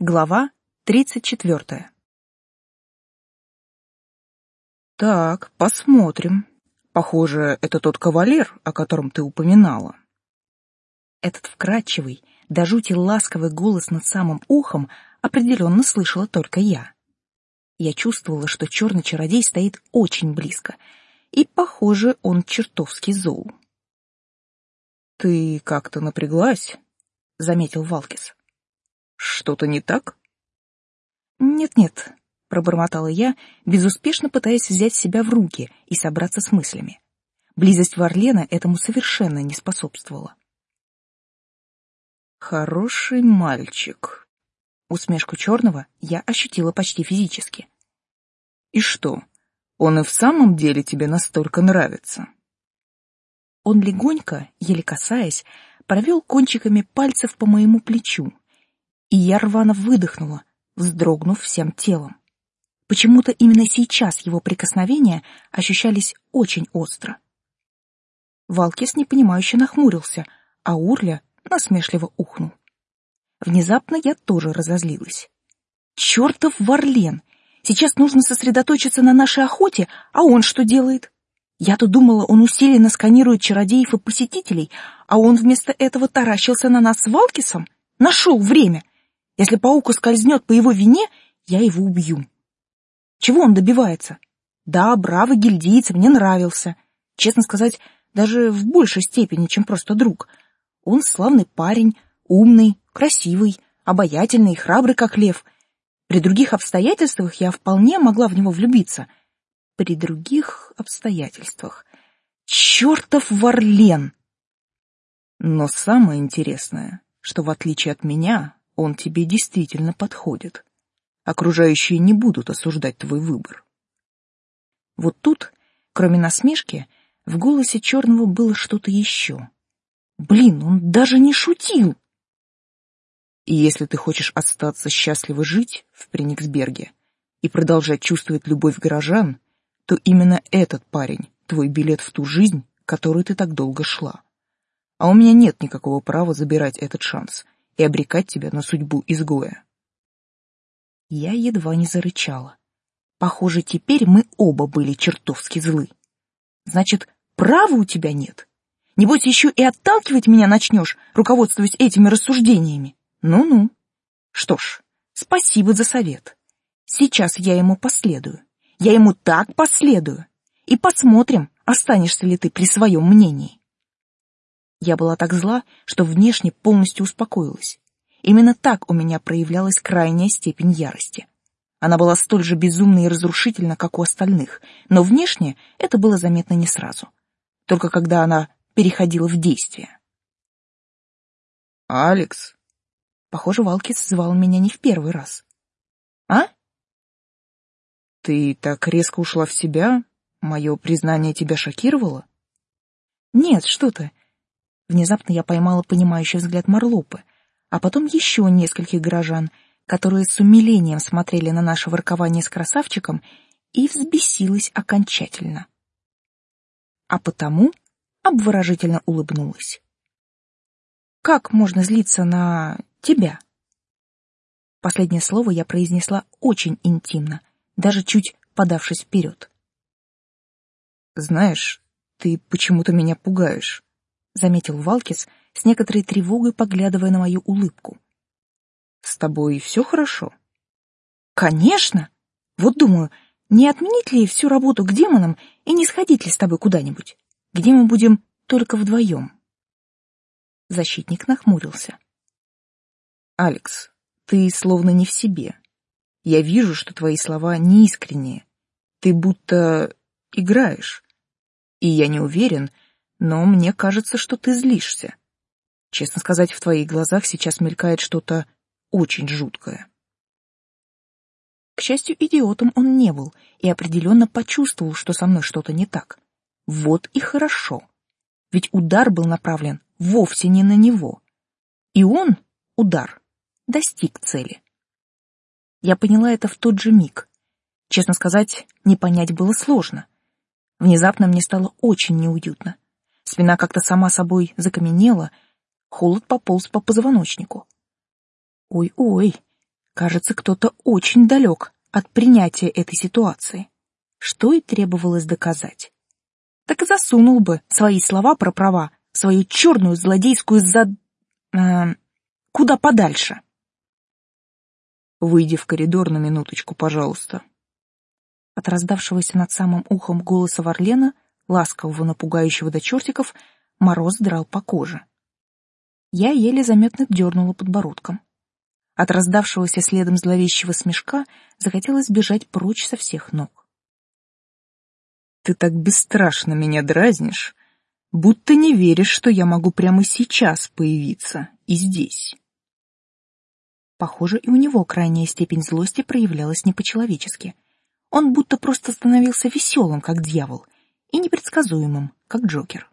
Глава тридцать четвертая. Так, посмотрим. Похоже, это тот кавалер, о котором ты упоминала. Этот вкрадчивый, до жути ласковый голос над самым ухом определенно слышала только я. Я чувствовала, что черный чародей стоит очень близко, и, похоже, он чертовски зол. «Ты как-то напряглась», — заметил Валкис. Что-то не так? Нет-нет, пробормотала я, безуспешно пытаясь взять себя в руки и собраться с мыслями. Близость Варлена этому совершенно не способствовала. Хороший мальчик. Усмешку черного я ощутила почти физически. И что, он и в самом деле тебе настолько нравится? Он легонько, еле касаясь, провел кончиками пальцев по моему плечу, и я рвано выдохнула, вздрогнув всем телом. Почему-то именно сейчас его прикосновения ощущались очень остро. Валкис непонимающе нахмурился, а Урля насмешливо ухнул. Внезапно я тоже разозлилась. Чертов Варлен! Сейчас нужно сосредоточиться на нашей охоте, а он что делает? Я-то думала, он усиленно сканирует чародеев и посетителей, а он вместо этого таращился на нас с Валкисом. Нашел время. Если паук ускользнет по его вине, я его убью. Чего он добивается? Да, бравый гильдийец мне нравился. Честно сказать, даже в большей степени, чем просто друг. Он славный парень, умный, красивый, обаятельный и храбрый, как лев. При других обстоятельствах я вполне могла в него влюбиться. При других обстоятельствах. Чертов Варлен! Но самое интересное, что в отличие от меня, он тебе действительно подходит. Окружающие не будут осуждать твой выбор. Вот тут, кроме насмешки, в голосе черного было что-то еще. Блин, он даже не шутил. И если ты хочешь остаться счастливо жить в Прениксберге и продолжать чувствовать любовь горожан, то именно этот парень — твой билет в ту жизнь, которую ты так долго шла. А у меня нет никакого права забирать этот шанс — и обрекать тебя на судьбу изгоя. Я едва не зарычала. Похоже, теперь мы оба были чертовски злы. Значит, права у тебя нет. Небось, еще и отталкивать меня начнешь, руководствуясь этими рассуждениями. Ну-ну. Что ж, спасибо за совет. Сейчас я ему последую. Я ему так последую. И посмотрим, останешься ли ты при своем мнении. Я была так зла, что внешне полностью успокоилась. Именно так у меня проявлялась крайняя степень ярости. Она была столь же безумна и разрушительна, как у остальных, но внешне это было заметно не сразу. Только когда она переходила в действие. «Алекс!» Похоже, Валкис звал меня не в первый раз. «А?» «Ты так резко ушла в себя? Мое признание тебя шокировало?» «Нет, что ты. Внезапно я поймала понимающий взгляд Марлопы, а потом еще нескольких горожан, которые с умилением смотрели на наше воркование с красавчиком, и взбесилась окончательно. А потому обворожительно улыбнулась. «Как можно злиться на тебя?» Последнее слово я произнесла очень интимно, даже чуть подавшись вперед. «Знаешь, ты почему-то меня пугаешь», заметил Валкис с некоторой тревогой, поглядывая на мою улыбку. С тобой все хорошо? Конечно. Вот думаю, не отменить ли всю работу к демонам и не сходить ли с тобой куда-нибудь, где мы будем только вдвоем? Защитник нахмурился. Алекс, ты словно не в себе. Я вижу, что твои слова неискренние. Ты будто играешь. И я не уверен, но мне кажется, что ты злишься. Честно сказать, в твоих глазах сейчас мелькает что-то очень жуткое. К счастью, идиотом он не был и определенно почувствовал, что со мной что-то не так. Вот и хорошо. Ведь удар был направлен вовсе не на него. И он, удар, достиг цели. Я поняла это в тот же миг. Честно сказать, не понять было сложно. Внезапно мне стало очень неуютно. Спина как-то сама собой закаменела, холод пополз по позвоночнику. Ой-ой, Кажется, кто-то очень далек от принятия этой ситуации, что и требовалось доказать. Так и засунул бы свои слова про права, свою черную злодейскую зад... Э, куда подальше. «Выйди в коридор на минуточку, пожалуйста». От раздавшегося над самым ухом голоса Варлена, ласкового напугающего до чертиков, мороз драл по коже. Я еле заметно дернула подбородком. От раздавшегося следом зловещего смешка захотелось бежать прочь со всех ног. «Ты так бесстрашно меня дразнишь, будто не веришь, что я могу прямо сейчас появиться и здесь». Похоже, и у него крайняя степень злости проявлялась не по-человечески. Он будто просто становился веселым, как дьявол, и непредсказуемым, как Джокер.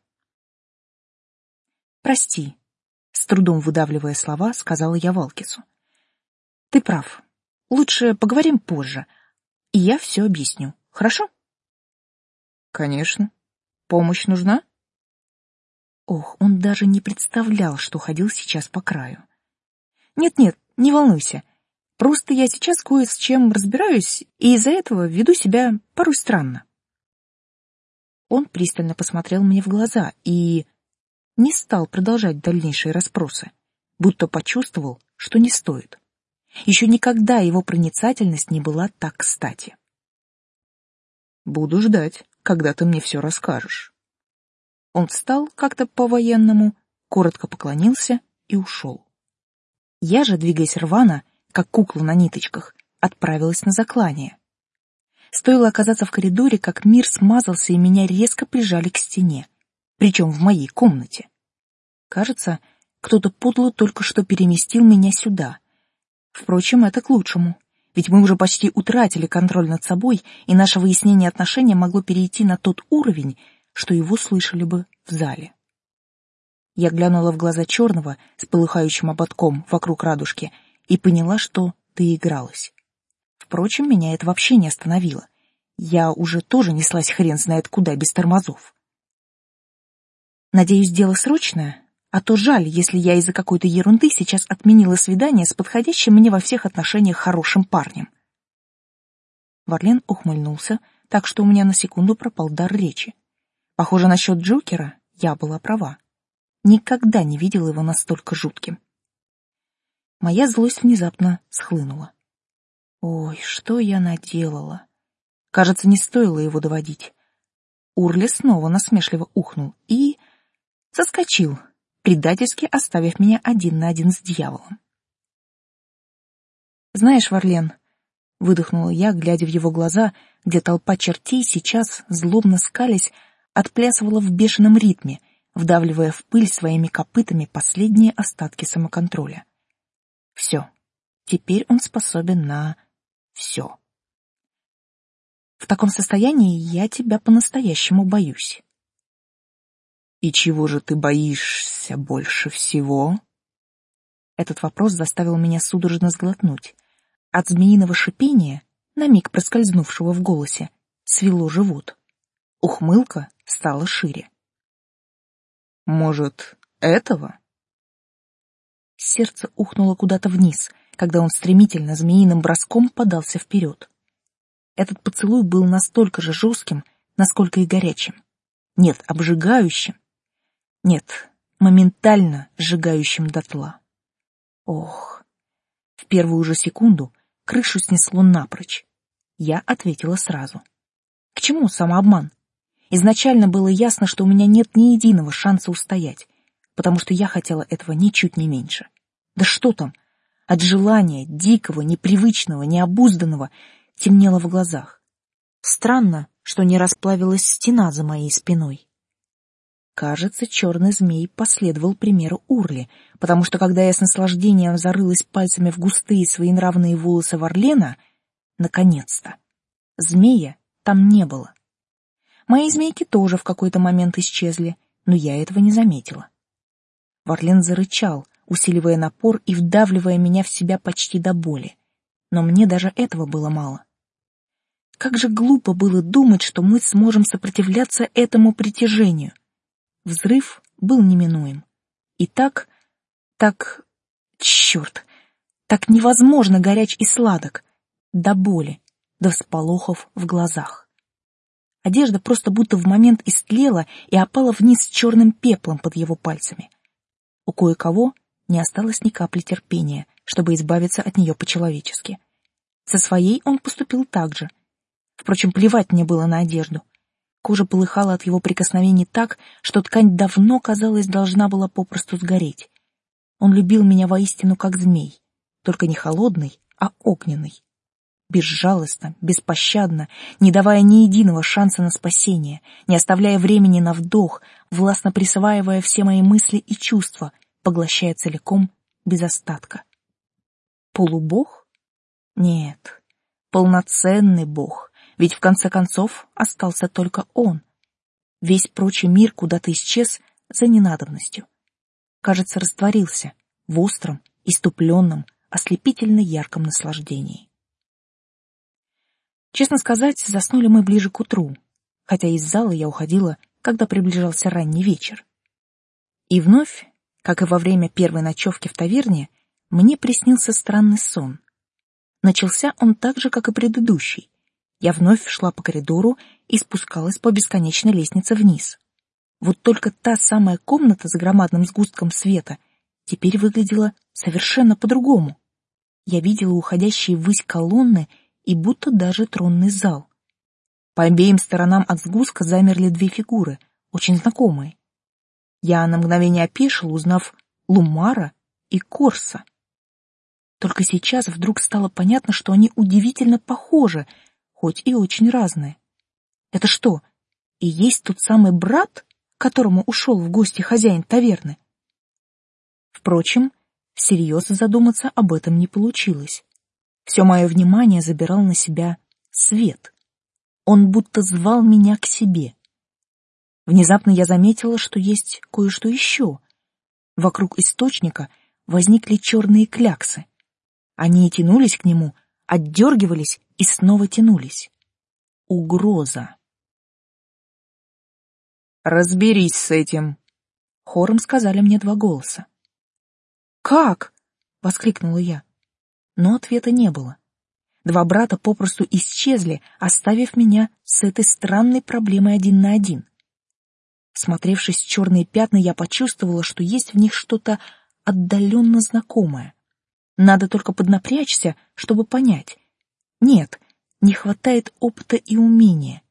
«Прости», — с трудом выдавливая слова, сказала я Валкису. Ты прав. Лучше поговорим позже, и я все объясню. Хорошо? Конечно. Помощь нужна? Ох, он даже не представлял, что ходил сейчас по краю. Нет-нет, не волнуйся. Просто я сейчас кое с чем разбираюсь, и из-за этого веду себя порой странно. Он пристально посмотрел мне в глаза и не стал продолжать дальнейшие расспросы, будто почувствовал, что не стоит. Еще никогда его проницательность не была так кстати. «Буду ждать, когда ты мне все расскажешь». Он встал как-то по-военному, коротко поклонился и ушел. Я же, двигаясь рвано, как кукла на ниточках, отправилась на заклание. Стоило оказаться в коридоре, как мир смазался и меня резко прижали к стене, причем в моей комнате. Кажется, кто-то подло только что переместил меня сюда, Впрочем, это к лучшему, ведь мы уже почти утратили контроль над собой, и наше выяснение отношений могло перейти на тот уровень, что его слышали бы в зале. Я глянула в глаза черного с полыхающим ободком вокруг радужки и поняла, что ты игралась. Впрочем, меня это вообще не остановило. Я уже тоже неслась хрен знает куда без тормозов. Надеюсь, дело срочное, а то жаль, если я из-за какой-то ерунды сейчас отменила свидание с подходящим мне во всех отношениях хорошим парнем. Варлен ухмыльнулся, так что у меня на секунду пропал дар речи. Похоже, насчет Джокера я была права. Никогда не видела его настолько жутким. Моя злость внезапно схлынула. Ой, что я наделала? Кажется, не стоило его доводить. Урли снова насмешливо ухнул и... соскочил, предательски оставив меня один на один с дьяволом. «Знаешь, Варлен», — выдохнула я, глядя в его глаза, где толпа чертей сейчас, злобно скались, отплясывала в бешеном ритме, вдавливая в пыль своими копытами последние остатки самоконтроля. Все. Теперь он способен на все. В таком состоянии я тебя по-настоящему боюсь. И чего же ты боишься больше всего? Этот вопрос заставил меня судорожно сглотнуть. От змеиного шипения, на миг проскользнувшего в голосе, свело живот. Ухмылка стала шире. Может, этого? Сердце ухнуло куда-то вниз, когда он стремительно змеиным броском подался вперед. Этот поцелуй был настолько же жестким, насколько и горячим. Нет, обжигающим, нет, моментально сжигающим дотла. Ох, в первую же секунду крышу снесло напрочь. Я ответила сразу. К чему самообман? Изначально было ясно, что у меня нет ни единого шанса устоять, потому что я хотела этого ничуть не меньше. Да что там, от желания, дикого, непривычного, необузданного, темнело в глазах. Странно, что не расплавилась стена за моей спиной. Кажется, черный змей последовал примеру Урли, потому что когда я с наслаждением зарылась пальцами в густые своенравные волосы Варлена, наконец-то, змея там не было. Мои змейки тоже в какой-то момент исчезли, но я этого не заметила. Варлен зарычал, усиливая напор и вдавливая меня в себя почти до боли. Но мне даже этого было мало. Как же глупо было думать, что мы сможем сопротивляться этому притяжению — Взрыв был неминуем. И так... так... Черт! Так невозможно горяч и сладок. До боли, до всполохов в глазах. Одежда просто будто в момент истлела и опала вниз с черным пеплом под его пальцами. У кое-кого не осталось ни капли терпения, чтобы избавиться от нее по-человечески. Со своей он поступил так же. Впрочем, плевать мне было на одежду. Кожа полыхала от его прикосновений так, что ткань давно, казалось, должна была попросту сгореть. Он любил меня воистину как змей, только не холодный, а огненный. Безжалостно, беспощадно, не давая ни единого шанса на спасение, не оставляя времени на вдох, властно присваивая все мои мысли и чувства, поглощая целиком, без остатка. Полубог? Нет, полноценный бог, ведь в конце концов остался только он. Весь прочий мир куда-то исчез за ненадобностью. Кажется, растворился в остром, иступленном, ослепительно ярком наслаждении. Честно сказать, заснули мы ближе к утру, хотя из зала я уходила, когда приближался ранний вечер. И вновь, как и во время первой ночевки в таверне, мне приснился странный сон. Начался он так же, как и предыдущий. Я вновь шла по коридору и спускалась по бесконечной лестнице вниз. Вот только та самая комната за громадным сгустком света теперь выглядела совершенно по-другому. Я видела уходящие ввысь колонны и будто даже тронный зал. По обеим сторонам от сгустка замерли две фигуры, очень знакомые. Я на мгновение опешила, узнав Лумара и Корса. Только сейчас вдруг стало понятно, что они удивительно похожи, хоть и очень разные. Это что, и есть тот самый брат, которому ушел в гости хозяин таверны? Впрочем, всерьез задуматься об этом не получилось. Все мое внимание забирал на себя свет. Он будто звал меня к себе. Внезапно я заметила, что есть кое-что еще. Вокруг источника возникли черные кляксы. Они тянулись к нему, отдергивались и снова тянулись. Угроза. «Разберись с этим», — хором сказали мне два голоса. «Как?» — воскликнула я. Но ответа не было. Два брата попросту исчезли, оставив меня с этой странной проблемой один на один. Смотревшись в черные пятна, я почувствовала, что есть в них что-то отдаленно знакомое. Надо только поднапрячься, чтобы понять. Нет, не хватает опыта и умения.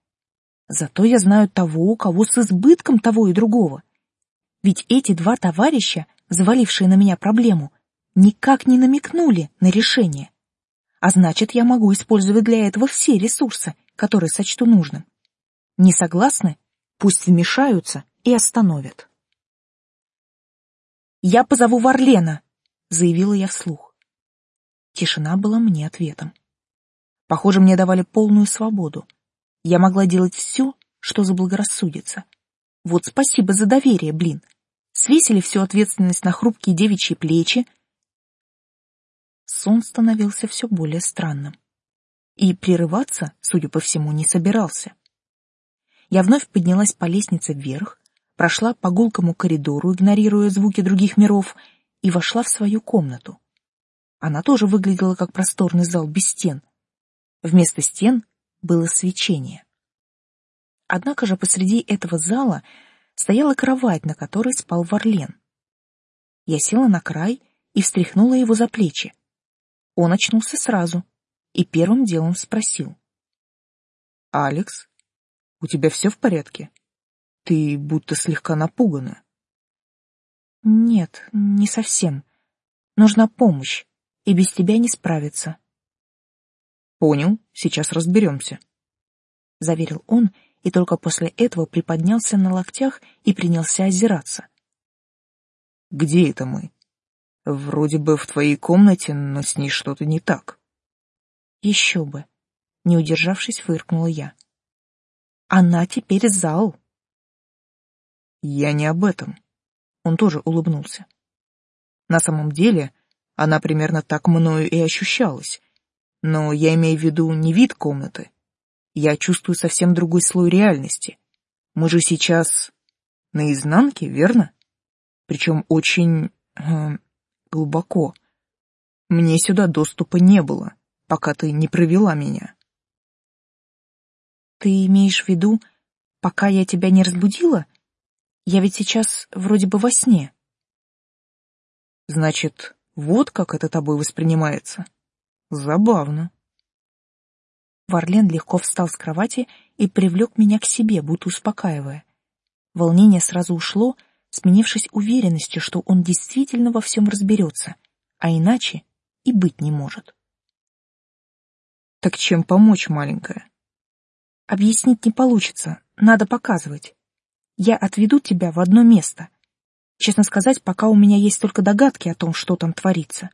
Зато я знаю того, кого с избытком того и другого. Ведь эти два товарища, завалившие на меня проблему, никак не намекнули на решение. А значит, я могу использовать для этого все ресурсы, которые сочту нужным. Не согласны? Пусть вмешаются и остановят. «Я позову Варлена», — заявила я вслух. Тишина была мне ответом. Похоже, мне давали полную свободу. Я могла делать все, что заблагорассудится. Вот спасибо за доверие, блин. Свесили всю ответственность на хрупкие девичьи плечи. Сон становился все более странным. И прерываться, судя по всему, не собирался. Я вновь поднялась по лестнице вверх, прошла по гулкому коридору, игнорируя звуки других миров, и вошла в свою комнату. Она тоже выглядела как просторный зал без стен. Вместо стен было свечение. Однако же посреди этого зала стояла кровать, на которой спал Варлен. Я села на край и встряхнула его за плечи. Он очнулся сразу и первым делом спросил. «Алекс, у тебя все в порядке? Ты будто слегка напугана». «Нет, не совсем. Нужна помощь, и без тебя не справиться». «Понял, сейчас разберемся», — заверил он, и только после этого приподнялся на локтях и принялся озираться. «Где это мы? Вроде бы в твоей комнате, но с ней что-то не так». «Еще бы», — не удержавшись, фыркнула я. «Она теперь зал». «Я не об этом». Он тоже улыбнулся. «На самом деле, она примерно так мною и ощущалась, но я имею в виду не вид комнаты. Я чувствую совсем другой слой реальности. Мы же сейчас на изнанке, верно? Причем очень э, глубоко. Мне сюда доступа не было, пока ты не провела меня. Ты имеешь в виду, пока я тебя не разбудила? Я ведь сейчас вроде бы во сне. Значит, вот как это тобой воспринимается. Забавно. Варлен легко встал с кровати и привлек меня к себе, будто успокаивая. Волнение сразу ушло, сменившись уверенностью, что он действительно во всем разберется, а иначе и быть не может. Так чем помочь, маленькая? Объяснить не получится, надо показывать. Я отведу тебя в одно место. Честно сказать, пока у меня есть только догадки о том, что там творится.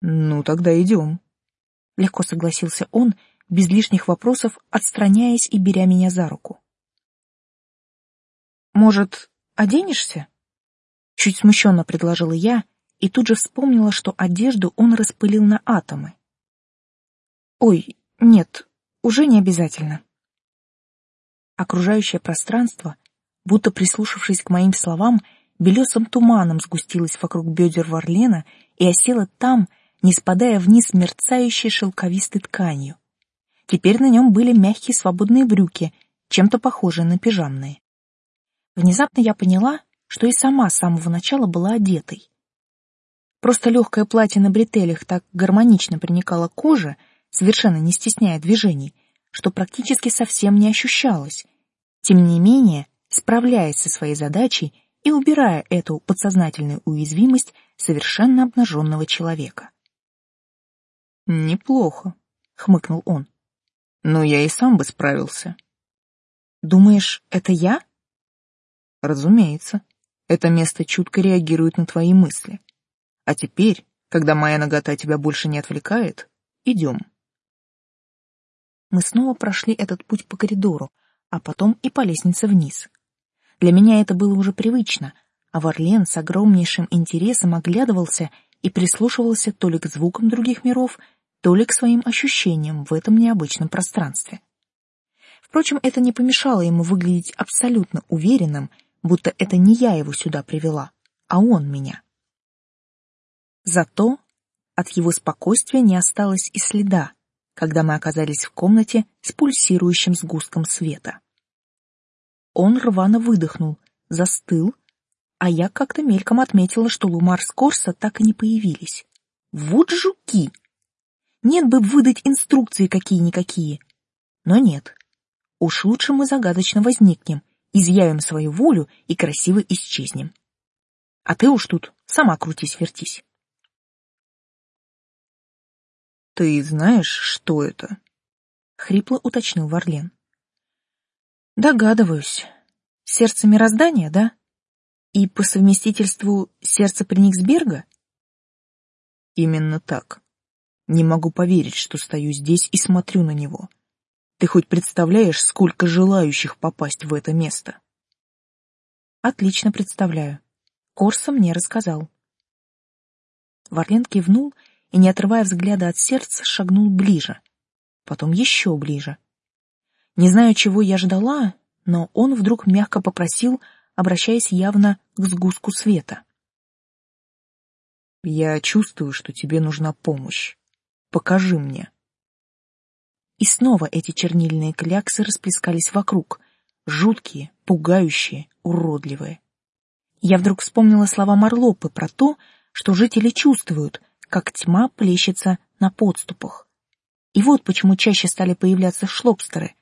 Ну, тогда идем. Легко согласился он, без лишних вопросов, отстраняясь и беря меня за руку. Может, оденешься? Чуть смущенно предложила я и тут же вспомнила, что одежду он распылил на атомы. Ой, нет, уже не обязательно. Окружающее пространство, будто прислушавшись к моим словам, белесым туманом сгустилось вокруг бедер Варлена и осело там, не спадая вниз мерцающей шелковистой тканью. Теперь на нем были мягкие свободные брюки, чем-то похожие на пижамные. Внезапно я поняла, что и сама с самого начала была одетой. Просто легкое платье на бретелях так гармонично приникало к коже, совершенно не стесняя движений, что практически совсем не ощущалось. Тем не менее, справляясь со своей задачей и убирая эту подсознательную уязвимость совершенно обнаженного человека. «Неплохо», — хмыкнул он. «Но я и сам бы справился». «Думаешь, это я?» Разумеется, это место чутко реагирует на твои мысли. А теперь, когда моя нагота тебя больше не отвлекает, идем. Мы снова прошли этот путь по коридору, а потом и по лестнице вниз. Для меня это было уже привычно, а Варлен с огромнейшим интересом оглядывался и прислушивался то ли к звукам других миров, то ли к своим ощущениям в этом необычном пространстве. Впрочем, это не помешало ему выглядеть абсолютно уверенным будто это не я его сюда привела, а он меня. Зато от его спокойствия не осталось и следа, когда мы оказались в комнате с пульсирующим сгустком света. Он рвано выдохнул, застыл, а я как-то мельком отметила, что Лумар с Корса так и не появились. Вот жуки! Нет бы выдать инструкции какие-никакие. Но нет. Уж лучше мы загадочно возникнем, изъявим свою волю и красиво исчезнем. А ты уж тут сама крутись-вертись. Ты знаешь, что это? Хрипло уточнил Варлен. Догадываюсь. Сердце мироздания, да? И по совместительству сердце Прениксберга? Именно так. Не могу поверить, что стою здесь и смотрю на него. Ты хоть представляешь, сколько желающих попасть в это место? Отлично представляю. Корса мне рассказал. Варлен кивнул и, не отрывая взгляда от сердца, шагнул ближе. Потом еще ближе. Не знаю, чего я ждала, но он вдруг мягко попросил, обращаясь явно к сгустку света. «Я чувствую, что тебе нужна помощь. Покажи мне». И снова эти чернильные кляксы расплескались вокруг, жуткие, пугающие, уродливые. Я вдруг вспомнила слова Марлопы про то, что жители чувствуют, как тьма плещется на подступах. И вот почему чаще стали появляться шлобстеры.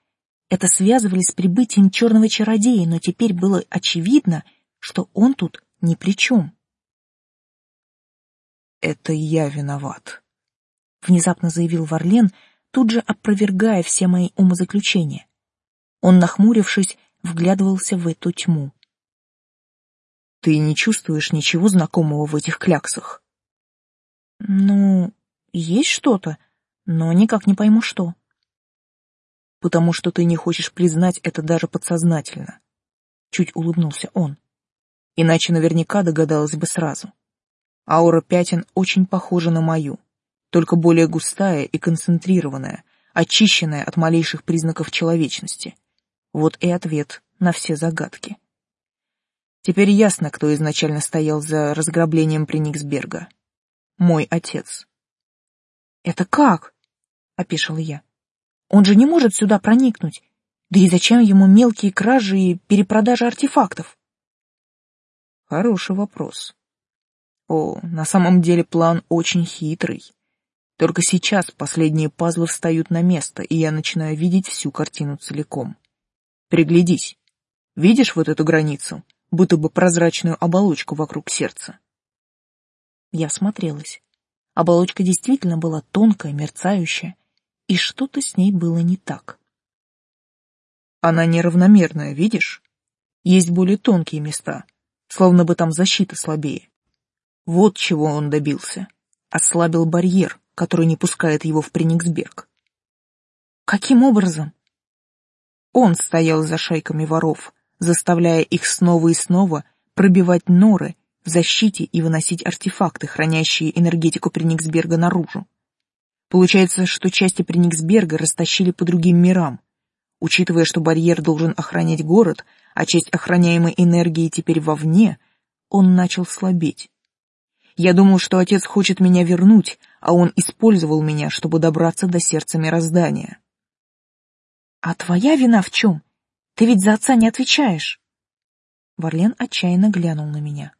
Это связывали с прибытием черного чародея, но теперь было очевидно, что он тут ни при чем. «Это я виноват», — внезапно заявил Варлен, тут же опровергая все мои умозаключения. Он, нахмурившись, вглядывался в эту тьму. «Ты не чувствуешь ничего знакомого в этих кляксах?» «Ну, есть что-то, но никак не пойму, что». «Потому что ты не хочешь признать это даже подсознательно», — чуть улыбнулся он. «Иначе наверняка догадалась бы сразу. Аура пятен очень похожа на мою только более густая и концентрированная, очищенная от малейших признаков человечности. Вот и ответ на все загадки. Теперь ясно, кто изначально стоял за разграблением Прениксберга. Мой отец. Это как? Опешила я. Он же не может сюда проникнуть. Да и зачем ему мелкие кражи и перепродажа артефактов? Хороший вопрос. О, на самом деле план очень хитрый. Только сейчас последние пазлы встают на место, и я начинаю видеть всю картину целиком. Приглядись. Видишь вот эту границу, будто бы прозрачную оболочку вокруг сердца? Я смотрелась. Оболочка действительно была тонкая, мерцающая, и что-то с ней было не так. Она неравномерная, видишь? Есть более тонкие места, словно бы там защита слабее. Вот чего он добился. Ослабил барьер, который не пускает его в Прениксберг. Каким образом? Он стоял за шайками воров, заставляя их снова и снова пробивать норы защите и выносить артефакты, хранящие энергетику Прениксберга наружу. Получается, что части Прениксберга растащили по другим мирам. Учитывая, что барьер должен охранять город, а часть охраняемой энергии теперь вовне, он начал слабеть. Я думал, что отец хочет меня вернуть, а он использовал меня, чтобы добраться до сердца мироздания. А твоя вина в чем? Ты ведь за отца не отвечаешь. Варлен отчаянно глянул на меня.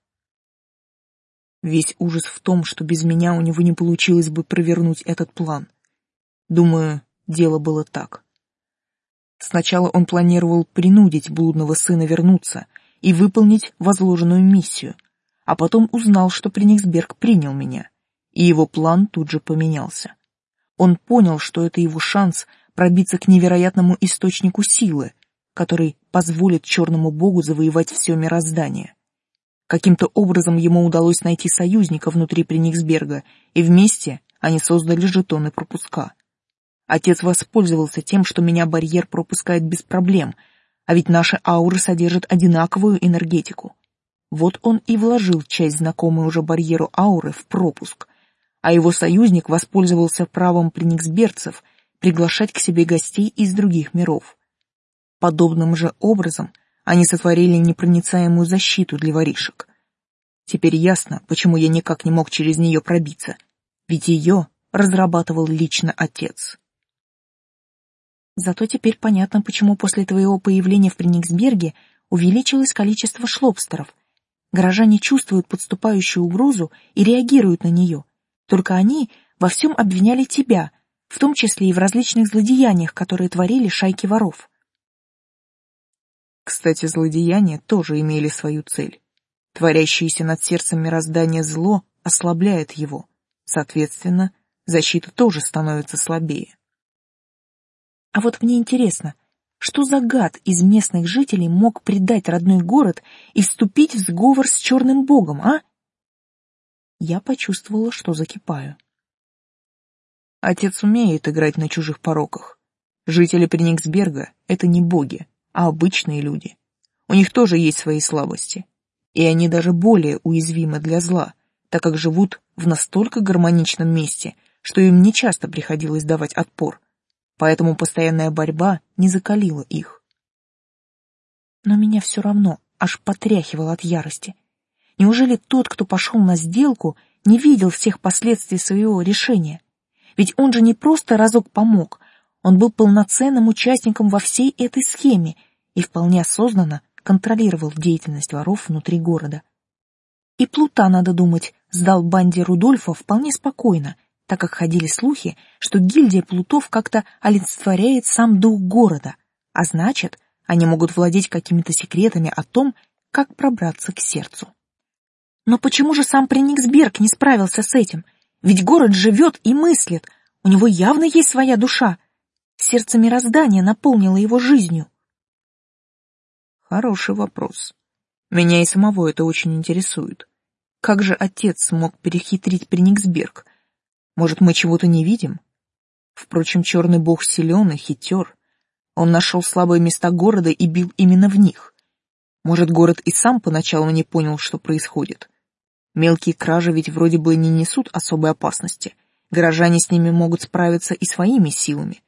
Весь ужас в том, что без меня у него не получилось бы провернуть этот план. Думаю, дело было так. Сначала он планировал принудить блудного сына вернуться и выполнить возложенную миссию — а потом узнал, что Прениксберг принял меня, и его план тут же поменялся. Он понял, что это его шанс пробиться к невероятному источнику силы, который позволит черному богу завоевать все мироздание. Каким-то образом ему удалось найти союзника внутри Прениксберга, и вместе они создали жетоны пропуска. Отец воспользовался тем, что меня барьер пропускает без проблем, а ведь наши ауры содержат одинаковую энергетику. Вот он и вложил часть знакомой уже барьеру ауры в пропуск, а его союзник воспользовался правом прениксберцев приглашать к себе гостей из других миров. Подобным же образом они сотворили непроницаемую защиту для воришек. Теперь ясно, почему я никак не мог через нее пробиться, ведь ее разрабатывал лично отец. Зато теперь понятно, почему после твоего появления в Прениксберге увеличилось количество шлобстеров, Горожане чувствуют подступающую угрозу и реагируют на нее. Только они во всем обвиняли тебя, в том числе и в различных злодеяниях, которые творили шайки воров. Кстати, злодеяния тоже имели свою цель. Творящееся над сердцем мироздания зло ослабляет его. Соответственно, защита тоже становится слабее. А вот мне интересно, что за гад из местных жителей мог предать родной город и вступить в сговор с черным богом, а? Я почувствовала, что закипаю. Отец умеет играть на чужих пороках. Жители Прениксберга — это не боги, а обычные люди. У них тоже есть свои слабости. И они даже более уязвимы для зла, так как живут в настолько гармоничном месте, что им нечасто приходилось давать отпор — поэтому постоянная борьба не закалила их. Но меня все равно аж потряхивало от ярости. Неужели тот, кто пошел на сделку, не видел всех последствий своего решения? Ведь он же не просто разок помог, он был полноценным участником во всей этой схеме и вполне осознанно контролировал деятельность воров внутри города. И Плута, надо думать, сдал банде Рудольфа вполне спокойно — так как ходили слухи, что гильдия плутов как-то олицетворяет сам дух города, а значит, они могут владеть какими-то секретами о том, как пробраться к сердцу. Но почему же сам Прениксберг не справился с этим? Ведь город живет и мыслит, у него явно есть своя душа. Сердце мироздания наполнило его жизнью. Хороший вопрос. Меня и самого это очень интересует. Как же отец смог перехитрить Прениксберг — может, мы чего-то не видим? Впрочем, черный бог силен и хитер. Он нашел слабые места города и бил именно в них. Может, город и сам поначалу не понял, что происходит. Мелкие кражи ведь вроде бы не несут особой опасности. Горожане с ними могут справиться и своими силами.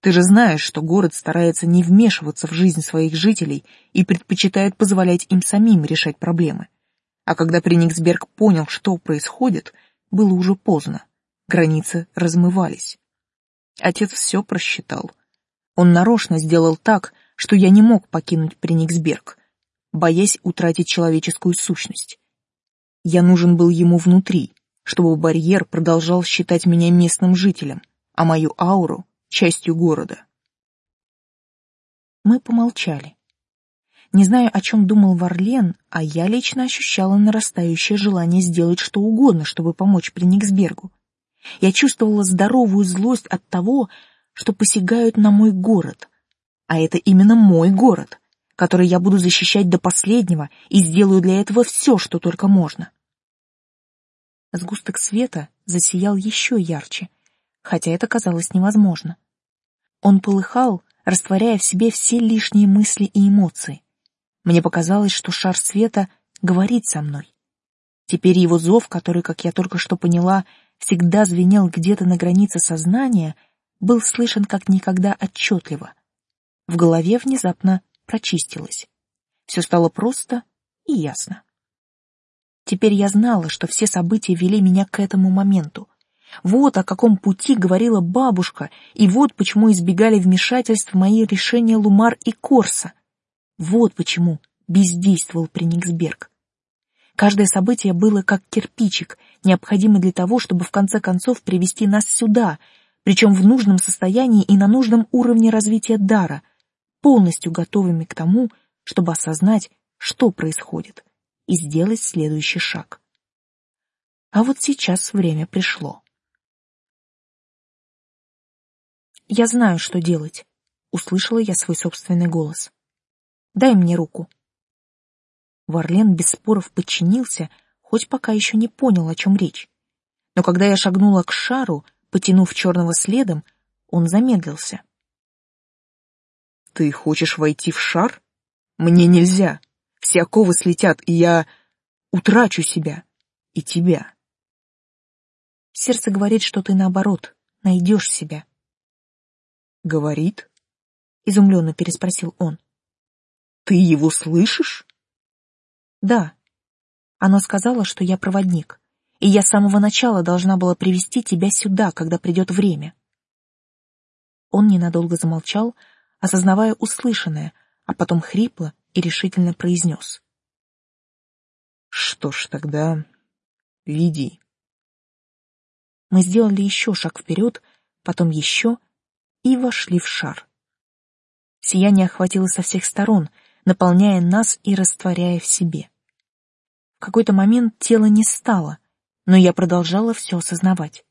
Ты же знаешь, что город старается не вмешиваться в жизнь своих жителей и предпочитает позволять им самим решать проблемы. А когда Прениксберг понял, что происходит, было уже поздно, границы размывались. Отец все просчитал. Он нарочно сделал так, что я не мог покинуть Прениксберг, боясь утратить человеческую сущность. Я нужен был ему внутри, чтобы барьер продолжал считать меня местным жителем, а мою ауру — частью города. Мы помолчали. Не знаю, о чем думал Варлен, а я лично ощущала нарастающее желание сделать что угодно, чтобы помочь Прениксбергу. Я чувствовала здоровую злость от того, что посягают на мой город. А это именно мой город, который я буду защищать до последнего и сделаю для этого все, что только можно. Сгусток света засиял еще ярче, хотя это казалось невозможно. Он полыхал, растворяя в себе все лишние мысли и эмоции. Мне показалось, что шар света говорит со мной. Теперь его зов, который, как я только что поняла, всегда звенел где-то на границе сознания, был слышен как никогда отчетливо. В голове внезапно прочистилось. Все стало просто и ясно. Теперь я знала, что все события вели меня к этому моменту. Вот о каком пути говорила бабушка, и вот почему избегали вмешательств в мои решения Лумар и Корса. Вот почему бездействовал Прениксберг. Каждое событие было как кирпичик, необходимый для того, чтобы в конце концов привести нас сюда, причем в нужном состоянии и на нужном уровне развития дара, полностью готовыми к тому, чтобы осознать, что происходит, и сделать следующий шаг. А вот сейчас время пришло. «Я знаю, что делать», — услышала я свой собственный голос. «Дай мне руку». Варлен без споров подчинился, хоть пока еще не понял, о чем речь. Но когда я шагнула к шару, потянув черного следом, он замедлился. «Ты хочешь войти в шар? Мне нельзя. Все оковы слетят, и я утрачу себя и тебя». Сердце говорит, что ты наоборот, найдешь себя. «Говорит?» — изумленно переспросил он. «Ты его слышишь?» «Да. Оно сказала, что я проводник, и я с самого начала должна была привести тебя сюда, когда придет время». Он ненадолго замолчал, осознавая услышанное, а потом хрипло и решительно произнес. «Что ж тогда, веди». Мы сделали еще шаг вперед, потом еще и вошли в шар. Сияние охватило со всех сторон, наполняя нас и растворяя в себе. В какой-то момент тело не стало, но я продолжала все осознавать.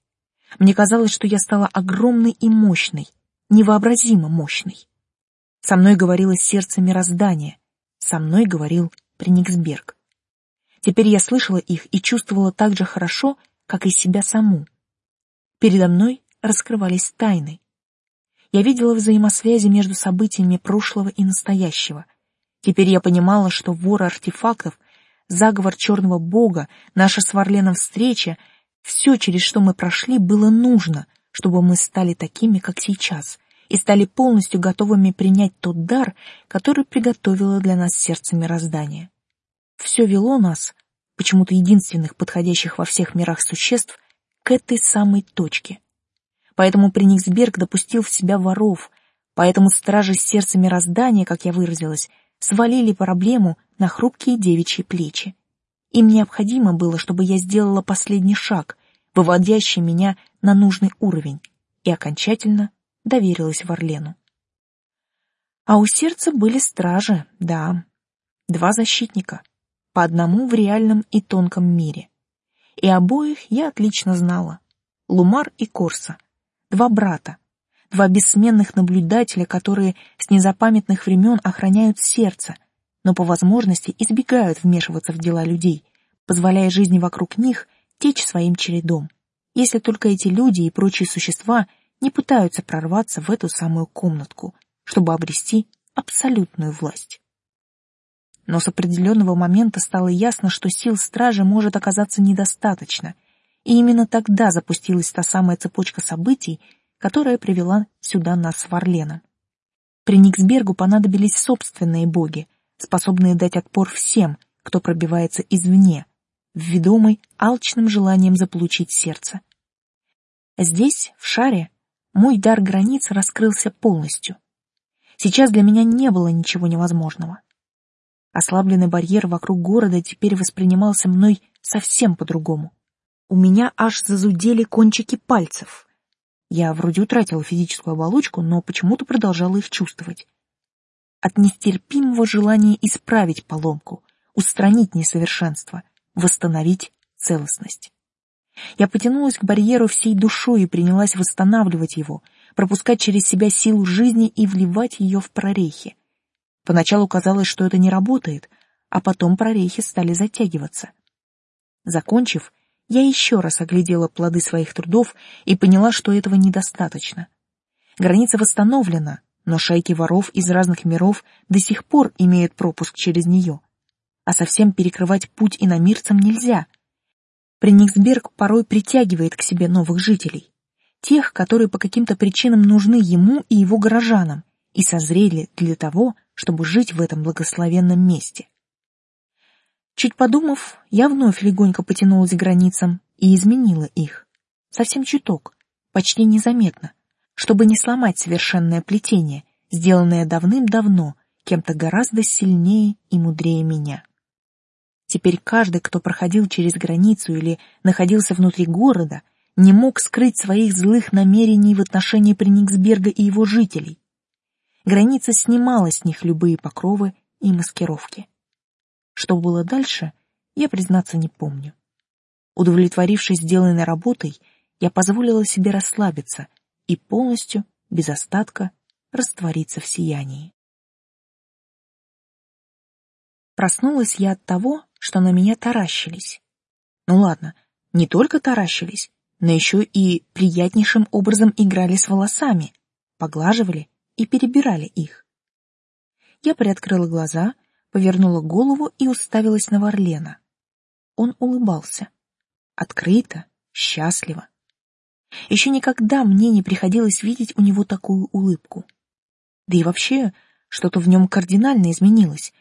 Мне казалось, что я стала огромной и мощной, невообразимо мощной. Со мной говорило сердце мироздания, со мной говорил Прениксберг. Теперь я слышала их и чувствовала так же хорошо, как и себя саму. Передо мной раскрывались тайны, я видела взаимосвязи между событиями прошлого и настоящего. Теперь я понимала, что вор артефактов, заговор черного бога, наша с Варленом встреча, все, через что мы прошли, было нужно, чтобы мы стали такими, как сейчас, и стали полностью готовыми принять тот дар, который приготовило для нас сердце мироздания. Все вело нас, почему-то единственных подходящих во всех мирах существ, к этой самой точке — Поэтому Прениксберг допустил в себя воров, поэтому стражи сердца мироздания, как я выразилась, свалили проблему на хрупкие девичьи плечи. Им необходимо было, чтобы я сделала последний шаг, выводящий меня на нужный уровень, и окончательно доверилась Варлену. А у сердца были стражи, да, два защитника, по одному в реальном и тонком мире. И обоих я отлично знала — Лумар и Корса — два брата, два бессменных наблюдателя, которые с незапамятных времен охраняют сердце, но по возможности избегают вмешиваться в дела людей, позволяя жизни вокруг них течь своим чередом, если только эти люди и прочие существа не пытаются прорваться в эту самую комнатку, чтобы обрести абсолютную власть. Но с определенного момента стало ясно, что сил стражи может оказаться недостаточно — и именно тогда запустилась та самая цепочка событий, которая привела сюда нас с. При Никсбергу понадобились собственные боги, способные дать отпор всем, кто пробивается извне, ведомый алчным желанием заполучить сердце. Здесь, в шаре, мой дар границ раскрылся полностью. Сейчас для меня не было ничего невозможного. Ослабленный барьер вокруг города теперь воспринимался мной совсем по-другому. У меня аж зазудели кончики пальцев. Я вроде утратила физическую оболочку, но почему-то продолжала их чувствовать. От нестерпимого желания исправить поломку, устранить несовершенство, восстановить целостность. Я потянулась к барьеру всей душой и принялась восстанавливать его, пропускать через себя силу жизни и вливать ее в прорехи. Поначалу казалось, что это не работает, а потом прорехи стали затягиваться. Закончив, я еще раз оглядела плоды своих трудов и поняла, что этого недостаточно. Граница восстановлена, но шайки воров из разных миров до сих пор имеют пропуск через нее. А совсем перекрывать путь иномирцам нельзя. Прениксберг порой притягивает к себе новых жителей. Тех, которые по каким-то причинам нужны ему и его горожанам, и созрели для того, чтобы жить в этом благословенном месте. Чуть подумав, я вновь легонько потянулась к границам и изменила их. Совсем чуток, почти незаметно, чтобы не сломать совершенное плетение, сделанное давным-давно кем-то гораздо сильнее и мудрее меня. Теперь каждый, кто проходил через границу или находился внутри города, не мог скрыть своих злых намерений в отношении Прениксберга и его жителей. Граница снимала с них любые покровы и маскировки. Что было дальше, я, признаться, не помню. Удовлетворившись сделанной работой, я позволила себе расслабиться и полностью, без остатка, раствориться в сиянии. Проснулась я от того, что на меня таращились. Ну ладно, не только таращились, но еще и приятнейшим образом играли с волосами, поглаживали и перебирали их. Я приоткрыла глаза — повернула голову и уставилась на Варлена. Он улыбался. Открыто, счастливо. Еще никогда мне не приходилось видеть у него такую улыбку. Да и вообще, что-то в нем кардинально изменилось,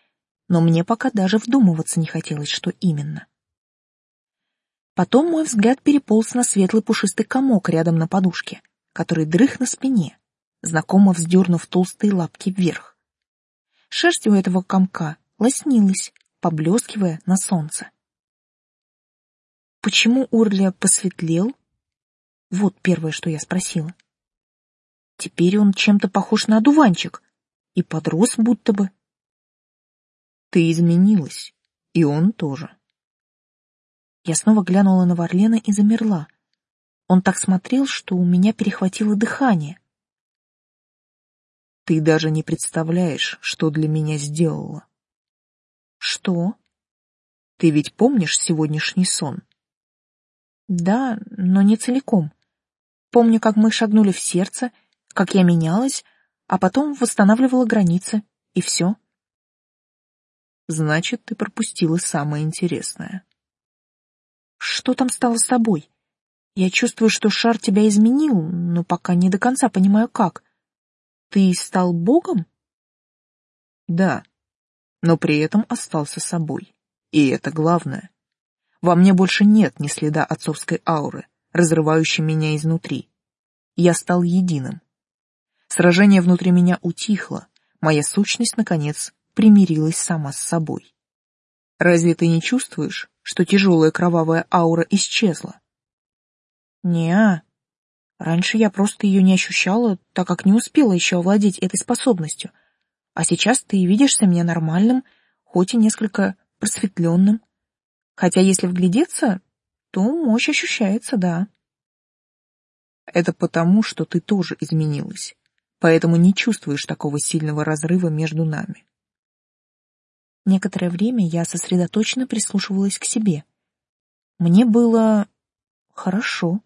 но мне пока даже вдумываться не хотелось, что именно. Потом мой взгляд переполз на светлый пушистый комок рядом на подушке, который дрых на спине, знакомо вздернув толстые лапки вверх. Шерсть у этого комка лоснилась, поблескивая на солнце. Почему Урля посветлел? Вот первое, что я спросила. Теперь он чем-то похож на одуванчик и подрос будто бы. Ты изменилась, и он тоже. Я снова глянула на Варлена и замерла. Он так смотрел, что у меня перехватило дыхание. Ты даже не представляешь, что для меня сделала. Что? Ты ведь помнишь сегодняшний сон? Да, но не целиком. Помню, как мы шагнули в сердце, как я менялась, а потом восстанавливала границы, и все. Значит, ты пропустила самое интересное. Что там стало с тобой? Я чувствую, что шар тебя изменил, но пока не до конца понимаю, как. Ты стал богом? Да, но при этом остался собой. И это главное. Во мне больше нет ни следа отцовской ауры, разрывающей меня изнутри. Я стал единым. Сражение внутри меня утихло, моя сущность, наконец, примирилась сама с собой. Разве ты не чувствуешь, что тяжелая кровавая аура исчезла? Не, Раньше я просто ее не ощущала, так как не успела еще овладеть этой способностью. А сейчас ты видишься мне нормальным, хоть и несколько просветленным. Хотя если вглядеться, то мощь ощущается, да. Это потому, что ты тоже изменилась, поэтому не чувствуешь такого сильного разрыва между нами. Некоторое время я сосредоточенно прислушивалась к себе. Мне было хорошо.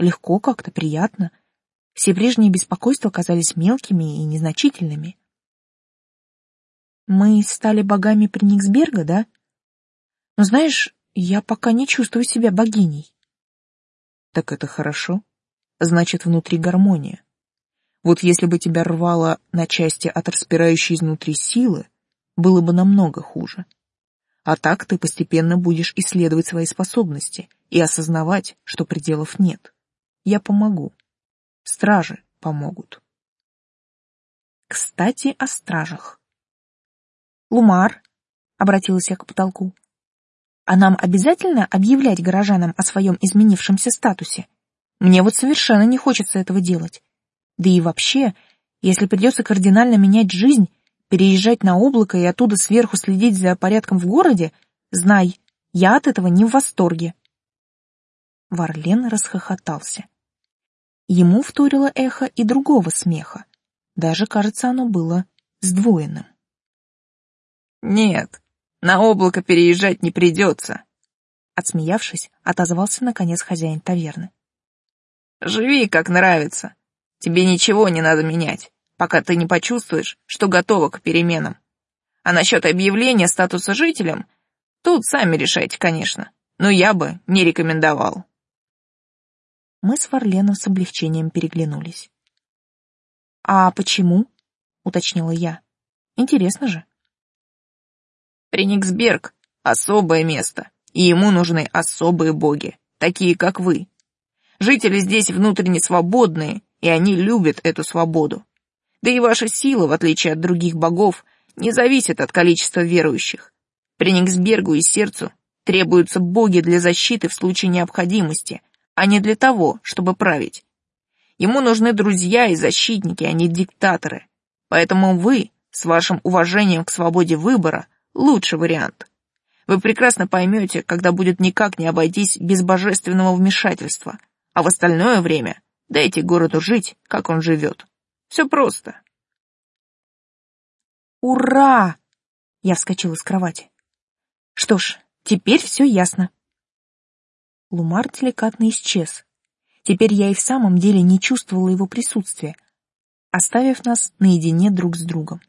Легко как-то, приятно. Все прежние беспокойства казались мелкими и незначительными. Мы стали богами Прениксберга, да? Но знаешь, я пока не чувствую себя богиней. Так это хорошо. Значит, внутри гармония. Вот если бы тебя рвало на части от распирающей изнутри силы, было бы намного хуже. А так ты постепенно будешь исследовать свои способности и осознавать, что пределов нет. Я помогу. Стражи помогут. Кстати, о стражах. Лумар, обратилась я к потолку, а нам обязательно объявлять горожанам о своем изменившемся статусе? Мне вот совершенно не хочется этого делать. Да и вообще, если придется кардинально менять жизнь, переезжать на облако и оттуда сверху следить за порядком в городе, знай, я от этого не в восторге. Варлен расхохотался. Ему вторило эхо и другого смеха. Даже, кажется, оно было сдвоенным. «Нет, на облако переезжать не придется», — отсмеявшись, отозвался наконец хозяин таверны. «Живи, как нравится. Тебе ничего не надо менять, пока ты не почувствуешь, что готова к переменам. А насчет объявления статуса жителям, тут сами решайте, конечно, но я бы не рекомендовал». Мы с Варленом с облегчением переглянулись. «А почему?» — уточнила я. «Интересно же». «Прениксберг — особое место, и ему нужны особые боги, такие как вы. Жители здесь внутренне свободные, и они любят эту свободу. Да и ваша сила, в отличие от других богов, не зависит от количества верующих. Прениксбергу и сердцу требуются боги для защиты в случае необходимости, а не для того, чтобы править. Ему нужны друзья и защитники, а не диктаторы. Поэтому вы, с вашим уважением к свободе выбора, лучший вариант. Вы прекрасно поймете, когда будет никак не обойтись без божественного вмешательства, а в остальное время дайте городу жить, как он живет. Все просто. «Ура!» Я вскочила с кровати. «Что ж, теперь все ясно». Лумар деликатно исчез, Теперь я и в самом деле не чувствовала его присутствия, оставив нас наедине друг с другом.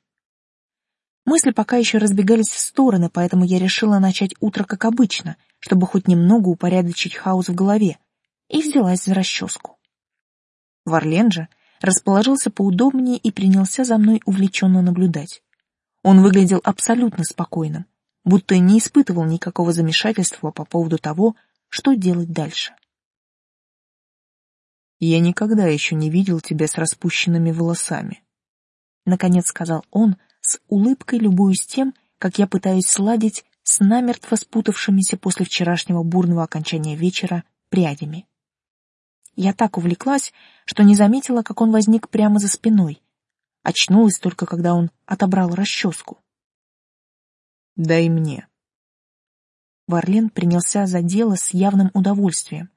Мысли пока еще разбегались в стороны, поэтому я решила начать утро как обычно, чтобы хоть немного упорядочить хаос в голове, и взялась за расческу. Варлен расположился поудобнее и принялся за мной увлеченно наблюдать. Он выглядел абсолютно спокойным, будто не испытывал никакого замешательства по поводу того, что делать дальше. Я никогда еще не видел тебя с распущенными волосами. Наконец сказал он, с улыбкой любуясь тем, как я пытаюсь сладить с намертво спутавшимися после вчерашнего бурного окончания вечера прядями. Я так увлеклась, что не заметила, как он возник прямо за спиной. Очнулась только, когда он отобрал расческу. «Дай мне». Варлен принялся за дело с явным удовольствием.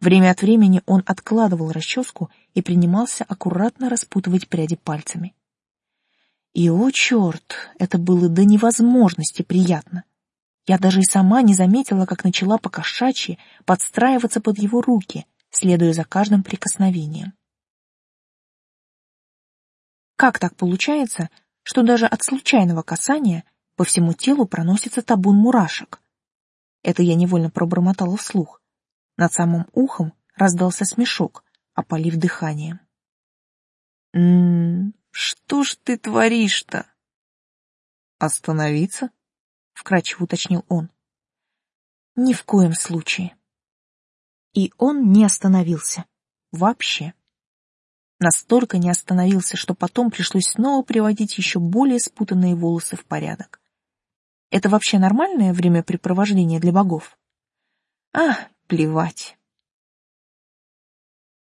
Время от времени он откладывал расческу и принимался аккуратно распутывать пряди пальцами. И, о черт, это было до невозможности приятно. Я даже и сама не заметила, как начала покошачьи подстраиваться под его руки, следуя за каждым прикосновением. Как так получается, что даже от случайного касания по всему телу проносится табун мурашек? Это я невольно пробормотала вслух. Над самым ухом раздался смешок, опалив дыханием. «М-м, что ж ты творишь-то?» «Остановиться?» — вкратчиво уточнил он. «Ни в коем случае». И он не остановился. Вообще. Настолько не остановился, что потом пришлось снова приводить еще более спутанные волосы в порядок. Это вообще нормальное времяпрепровождение для богов? А, плевать.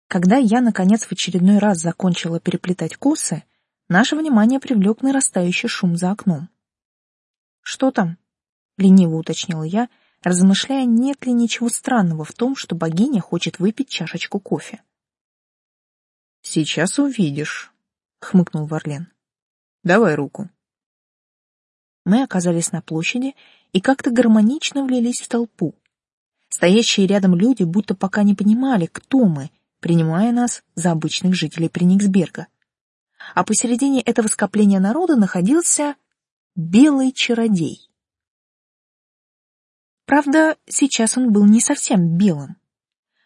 Когда я, наконец, в очередной раз закончила переплетать косы, наше внимание привлек нарастающий шум за окном. «Что там?» — лениво уточнила я, размышляя, нет ли ничего странного в том, что богиня хочет выпить чашечку кофе. «Сейчас увидишь», — хмыкнул Варлен. «Давай руку». Мы оказались на площади и как-то гармонично влились в толпу. Стоящие рядом люди будто пока не понимали, кто мы, принимая нас за обычных жителей Прениксберга. А посередине этого скопления народа находился белый чародей. Правда, сейчас он был не совсем белым.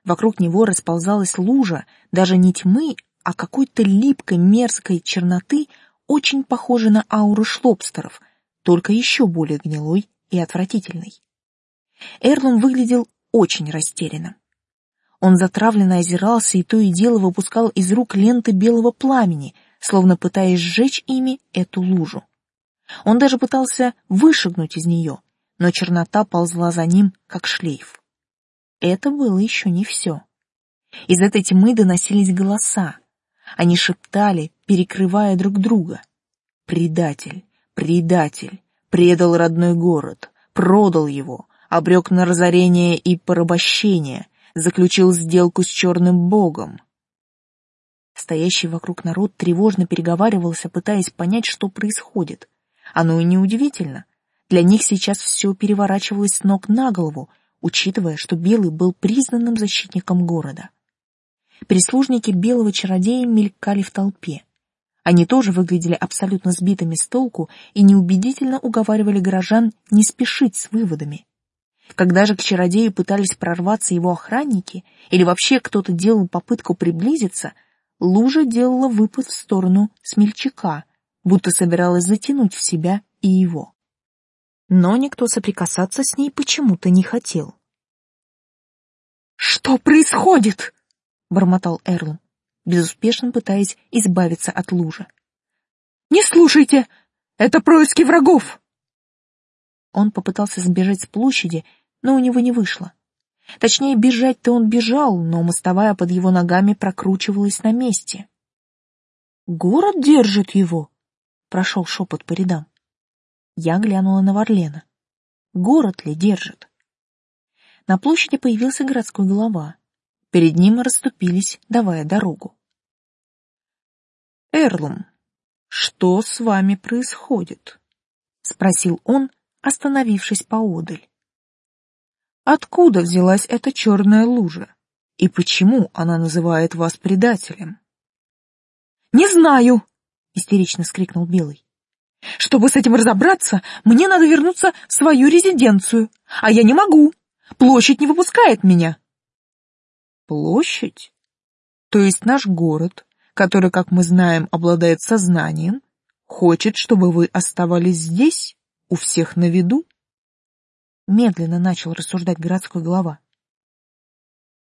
Вокруг него расползалась лужа, даже не тьмы, а какой-то липкой мерзкой черноты, очень похожей на ауру шлобстеров, только еще более гнилой и отвратительной. Эрлум выглядел очень растерянным. Он затравленно озирался и то и дело выпускал из рук ленты белого пламени, словно пытаясь сжечь ими эту лужу. Он даже пытался вышагнуть из нее, но чернота ползла за ним, как шлейф. Это было еще не все. Из этой тьмы доносились голоса. Они шептали, перекрывая друг друга. «Предатель! Предатель! Предал родной город! Продал его! Обрек на разорение и порабощение! Заключил сделку с черным богом!» Стоящий вокруг народ тревожно переговаривался, пытаясь понять, что происходит. Оно и неудивительно. Для них сейчас все переворачивалось с ног на голову, учитывая, что Белый был признанным защитником города. Прислужники белого чародея мелькали в толпе. Они тоже выглядели абсолютно сбитыми с толку и неубедительно уговаривали горожан не спешить с выводами. Когда же к чародею пытались прорваться его охранники или вообще кто-то делал попытку приблизиться, лужа делала выпад в сторону смельчака, будто собиралась затянуть в себя и его. Но никто соприкасаться с ней почему-то не хотел. «Что происходит?» — бормотал Эрлум, безуспешно пытаясь избавиться от лужи. «Не слушайте! Это происки врагов!» Он попытался сбежать с площади, но у него не вышло. Точнее, бежать-то он бежал, но мостовая под его ногами прокручивалась на месте. «Город держит его!» прошел шепот по рядам. Я глянула на Варлена. Город ли держит? На площади появился городской голова. Перед ним расступились, давая дорогу. «Эрлум, что с вами происходит?» — спросил он, остановившись поодаль. «Откуда взялась эта черная лужа? И почему она называет вас предателем?» «Не знаю!» — истерично скрикнул Белый. «Чтобы с этим разобраться, мне надо вернуться в свою резиденцию, а я не могу. Площадь не выпускает меня». «Площадь? То есть наш город, который, как мы знаем, обладает сознанием, хочет, чтобы вы оставались здесь, у всех на виду?» Медленно начал рассуждать городской глава.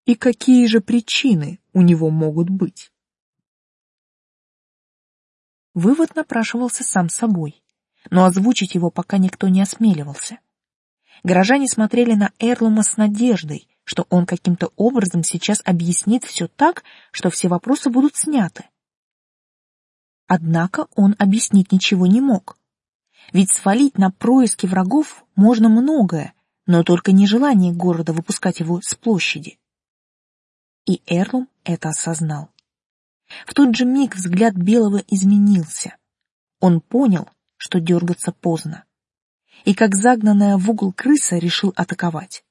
«И какие же причины у него могут быть?» Вывод напрашивался сам собой, но озвучить его пока никто не осмеливался. Горожане смотрели на Эрлума с надеждой, что он каким-то образом сейчас объяснит все так, что все вопросы будут сняты. Однако он объяснить ничего не мог. Ведь свалить на происки врагов можно многое, но только нежелание города выпускать его с площади. И Эрлум это осознал. В тот же миг взгляд Белого изменился. Он понял, что дергаться поздно. И как загнанная в угол крыса решил атаковать.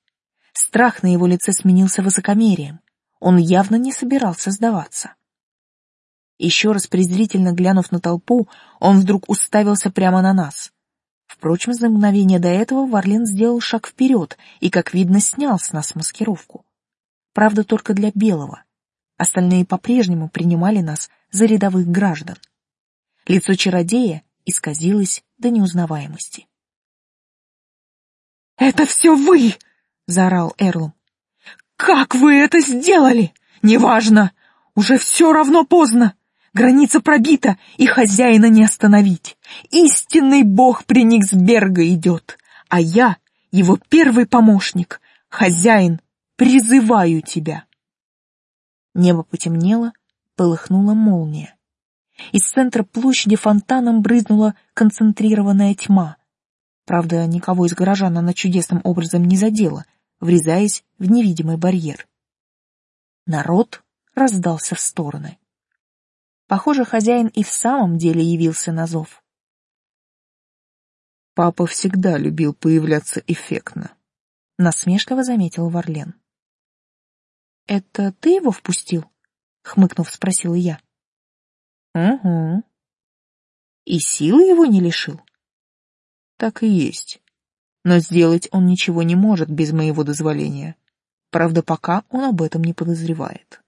Страх на его лице сменился высокомерием. Он явно не собирался сдаваться. Еще раз презрительно глянув на толпу, он вдруг уставился прямо на нас. Впрочем, за мгновение до этого Варлен сделал шаг вперед и, как видно, снял с нас маскировку. Правда, только для Белого. Остальные по-прежнему принимали нас за рядовых граждан. Лицо чародея исказилось до неузнаваемости. «Это все вы!» — заорал Эрлум. «Как вы это сделали? Неважно! Уже все равно поздно! Граница пробита, и хозяина не остановить. Истинный бог Прениксберга идет, а я, его первый помощник, хозяин, призываю тебя!» Небо потемнело, полыхнула молния. Из центра площади фонтаном брызнула концентрированная тьма. Правда, никого из горожан она чудесным образом не задела, врезаясь в невидимый барьер. Народ раздался в стороны. Похоже, хозяин и в самом деле явился на зов. Папа всегда любил появляться эффектно, насмешливо заметил Варлен. «Это ты его впустил?» — хмыкнув, спросила я. «Угу». «И силы его не лишил?» «Так и есть. Но сделать он ничего не может без моего дозволения. Правда, пока он об этом не подозревает».